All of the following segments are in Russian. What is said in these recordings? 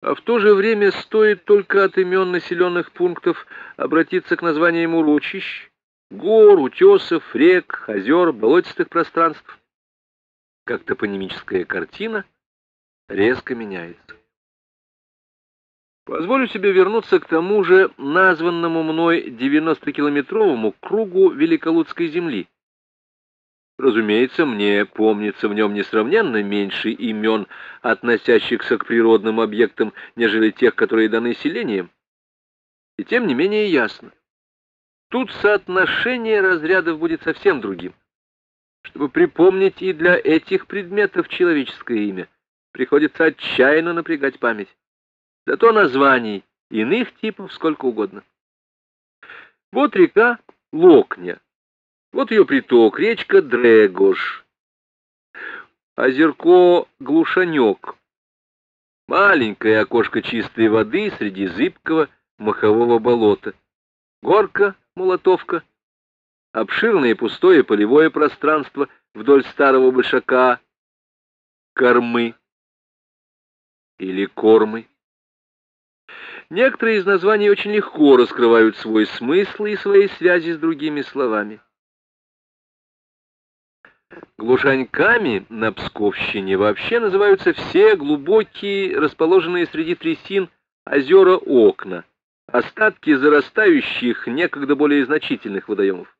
А в то же время стоит только от имен населенных пунктов обратиться к названиям урочищ, гор, утесов, рек, озер, болотистых пространств. Как топонимическая картина резко меняется. Позволю себе вернуться к тому же названному мной 90-километровому кругу Великолудской земли. Разумеется, мне помнится в нем несравненно меньше имен, относящихся к природным объектам, нежели тех, которые даны селением. И тем не менее ясно. Тут соотношение разрядов будет совсем другим. Чтобы припомнить и для этих предметов человеческое имя, приходится отчаянно напрягать память. Зато названий иных типов сколько угодно. Вот река Локня. Вот ее приток, речка Дрегош. Озерко Глушанек. Маленькое окошко чистой воды среди зыбкого махового болота. Горка, молотовка. Обширное пустое полевое пространство вдоль старого большака. Кормы. Или кормы. Некоторые из названий очень легко раскрывают свой смысл и свои связи с другими словами. Глушаньками на Псковщине вообще называются все глубокие, расположенные среди трясин, озера окна, остатки зарастающих некогда более значительных водоемов.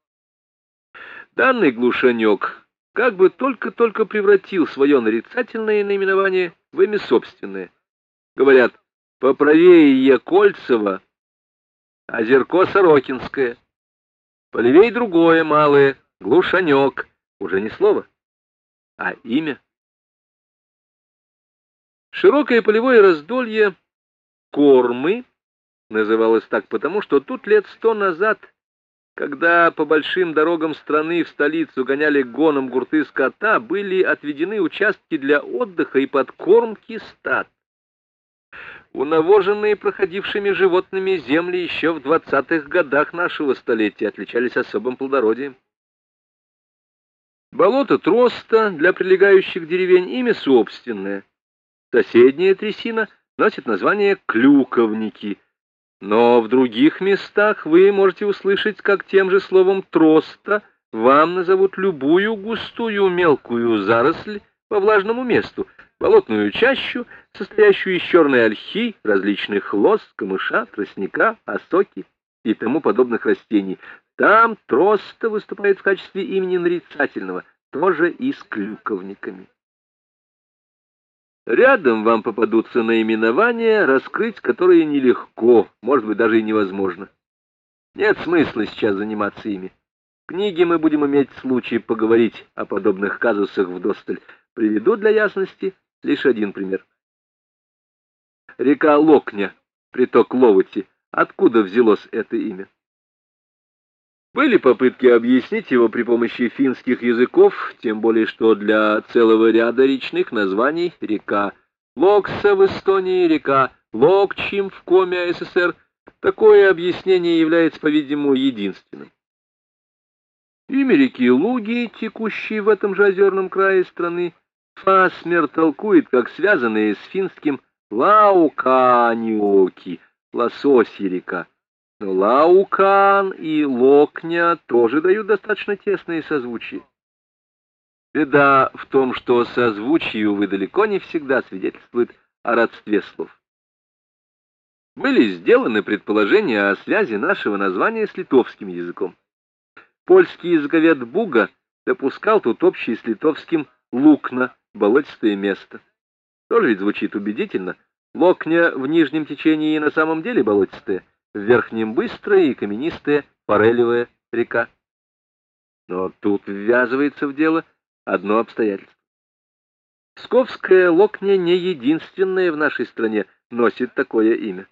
Данный глушанек как бы только-только превратил свое нарицательное наименование в имя собственное. Говорят, поправее Якольцево, озерко Сорокинское, полевей другое малое, глушанек, уже не слово, а имя. Широкое полевое раздолье Кормы называлось так потому, что тут лет сто назад, когда по большим дорогам страны в столицу гоняли гоном гурты скота, были отведены участки для отдыха и подкормки стад. Унавоженные проходившими животными земли еще в двадцатых годах нашего столетия отличались особым плодородием. Болото Троста для прилегающих деревень имя собственное. Соседняя трясина носит название Клюковники, но в других местах вы можете услышать, как тем же словом Троста вам назовут любую густую мелкую заросль по влажному месту, болотную чащу, состоящую из черной ольхи, различных лоз, камыша, тростника, осоки и тому подобных растений, там Троста выступает в качестве имени нарицательного, тоже и с клюковниками. Рядом вам попадутся наименования, раскрыть которые нелегко, может быть, даже и невозможно. Нет смысла сейчас заниматься ими. В книге мы будем иметь случай поговорить о подобных казусах вдосталь. Приведу для ясности лишь один пример. Река Локня, приток Ловути. Откуда взялось это имя? Были попытки объяснить его при помощи финских языков, тем более что для целого ряда речных названий река Локса в Эстонии, река Локчим в Коме СССР, такое объяснение является, по-видимому, единственным. Имя реки Луги, текущей в этом же озерном крае страны, Фасмер толкует как связанные с финским Лауканиоки, лососья река. Но Лаукан и Локня тоже дают достаточно тесные созвучия. Беда в том, что созвучие, увы, далеко не всегда свидетельствует о родстве слов. Были сделаны предположения о связи нашего названия с литовским языком. Польский языковед Буга допускал тут общий с литовским «лукна» — болотистое место. Тоже ведь звучит убедительно. Локня в нижнем течении и на самом деле болотистая — верхнем быстрая и каменистая парелевая река. Но тут ввязывается в дело одно обстоятельство. Псковская Локня не единственная в нашей стране носит такое имя.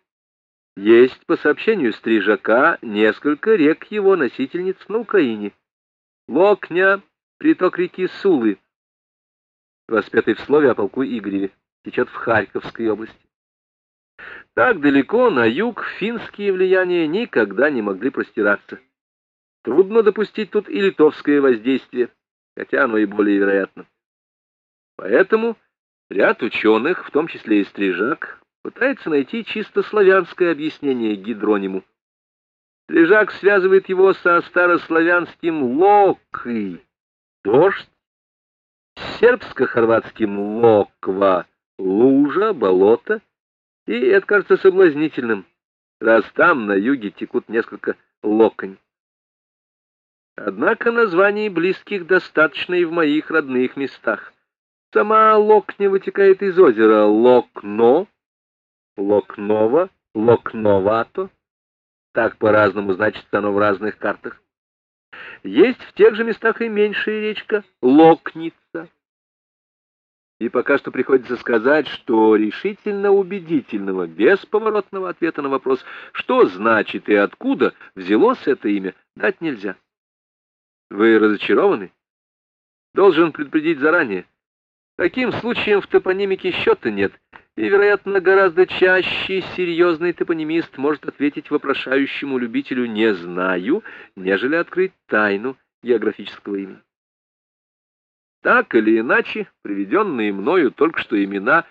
Есть, по сообщению Стрижака, несколько рек его носительниц на Украине. Локня, приток реки Сулы, воспетый в слове о полку Игореве, течет в Харьковской области. Так далеко на юг финские влияния никогда не могли простираться. Трудно допустить тут и литовское воздействие, хотя оно и более вероятно. Поэтому ряд ученых, в том числе и Стрижак, пытается найти чисто славянское объяснение гидрониму. Лежак связывает его со старославянским «локой» — дождь, сербско-хорватским «локва» — лужа, болото, и это кажется соблазнительным, раз там на юге текут несколько локонь. Однако названий близких достаточно и в моих родных местах. Сама Локня вытекает из озера Локно, Локнова, Локновато. Так по-разному значится оно в разных картах. Есть в тех же местах и меньшая речка Локница. И пока что приходится сказать, что решительно убедительного, бесповоротного ответа на вопрос, что значит и откуда взялось это имя, дать нельзя. Вы разочарованы? Должен предупредить заранее. Таким случаем в топонимике счета нет, и, вероятно, гораздо чаще серьезный топонимист может ответить вопрошающему любителю «не знаю», нежели открыть тайну географического имени. Так или иначе, приведенные мною только что имена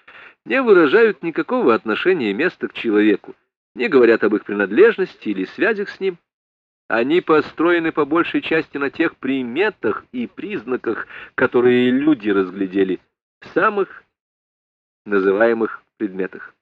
не выражают никакого отношения места к человеку, не говорят об их принадлежности или связях с ним. Они построены по большей части на тех приметах и признаках, которые люди разглядели в самых называемых предметах.